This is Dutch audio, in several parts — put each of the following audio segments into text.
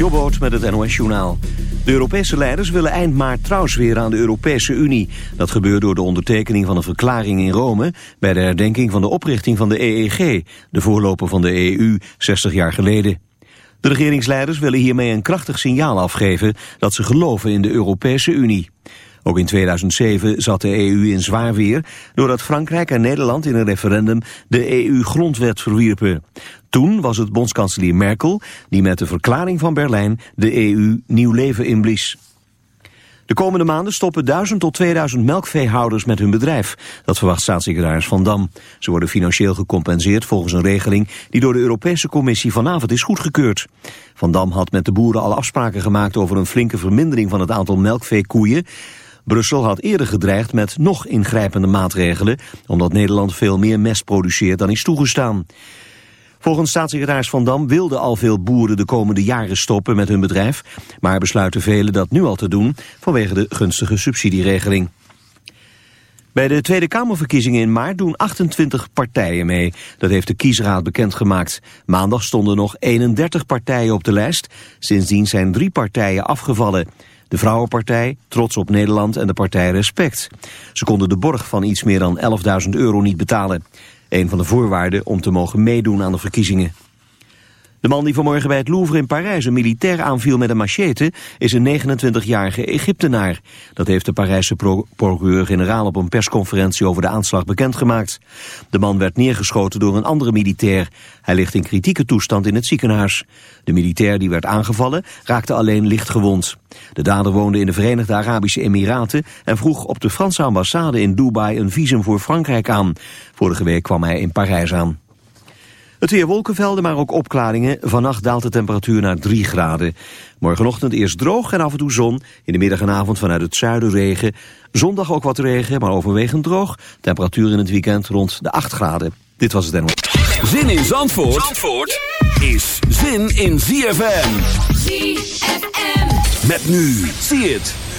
Jobboot met het NOS-journaal. De Europese leiders willen eind maart trouwsweren aan de Europese Unie. Dat gebeurt door de ondertekening van een verklaring in Rome... bij de herdenking van de oprichting van de EEG... de voorloper van de EU 60 jaar geleden. De regeringsleiders willen hiermee een krachtig signaal afgeven... dat ze geloven in de Europese Unie. Ook in 2007 zat de EU in zwaar weer... doordat Frankrijk en Nederland in een referendum de EU-grondwet verwierpen. Toen was het bondskanselier Merkel die met de verklaring van Berlijn de EU nieuw leven inblies. De komende maanden stoppen 1000 tot 2000 melkveehouders met hun bedrijf. Dat verwacht staatssecretaris Van Dam. Ze worden financieel gecompenseerd volgens een regeling die door de Europese Commissie vanavond is goedgekeurd. Van Dam had met de boeren al afspraken gemaakt over een flinke vermindering van het aantal melkveekoeien. Brussel had eerder gedreigd met nog ingrijpende maatregelen, omdat Nederland veel meer mest produceert dan is toegestaan. Volgens staatssecretaris Van Dam wilden al veel boeren de komende jaren stoppen met hun bedrijf, maar besluiten velen dat nu al te doen vanwege de gunstige subsidieregeling. Bij de Tweede Kamerverkiezingen in maart doen 28 partijen mee. Dat heeft de kiesraad bekendgemaakt. Maandag stonden nog 31 partijen op de lijst. Sindsdien zijn drie partijen afgevallen. De Vrouwenpartij, Trots op Nederland en de partij Respect. Ze konden de borg van iets meer dan 11.000 euro niet betalen. Een van de voorwaarden om te mogen meedoen aan de verkiezingen. De man die vanmorgen bij het Louvre in Parijs een militair aanviel met een machete is een 29-jarige Egyptenaar. Dat heeft de Parijse procureur-generaal op een persconferentie over de aanslag bekendgemaakt. De man werd neergeschoten door een andere militair. Hij ligt in kritieke toestand in het ziekenhuis. De militair die werd aangevallen raakte alleen licht gewond. De dader woonde in de Verenigde Arabische Emiraten en vroeg op de Franse ambassade in Dubai een visum voor Frankrijk aan. Vorige week kwam hij in Parijs aan. Het weer wolkenvelden, maar ook opklaringen. Vannacht daalt de temperatuur naar 3 graden. Morgenochtend eerst droog en af en toe zon. In de middag en avond vanuit het zuiden regen. Zondag ook wat regen, maar overwegend droog. Temperatuur in het weekend rond de 8 graden. Dit was het en Zin in Zandvoort, Zandvoort is zin in ZFM. ZFM. Met nu. Zie het.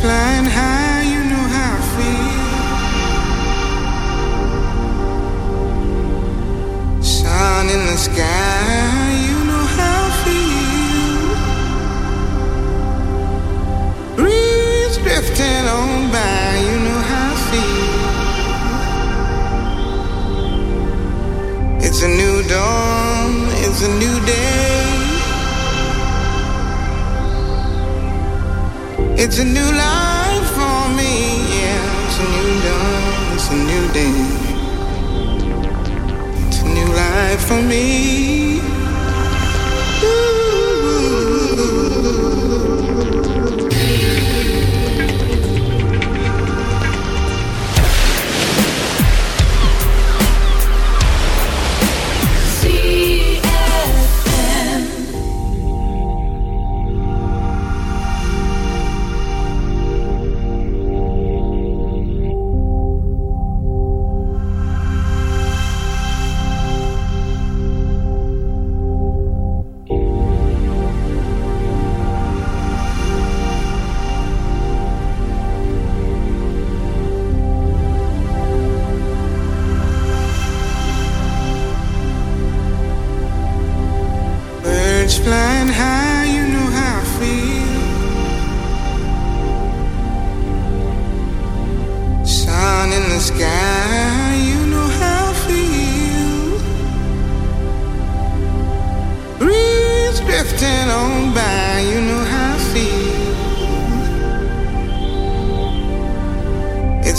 flying high.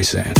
Streisand.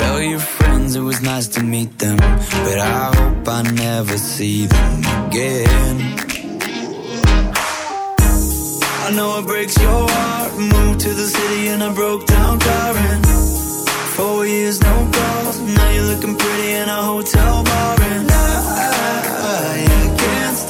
Tell your friends it was nice to meet them, but I hope I never see them again. I know it breaks your heart. Moved to the city and I broke down crying. Four years, no calls. Now you're looking pretty in a hotel bar, and I, I, I can't stop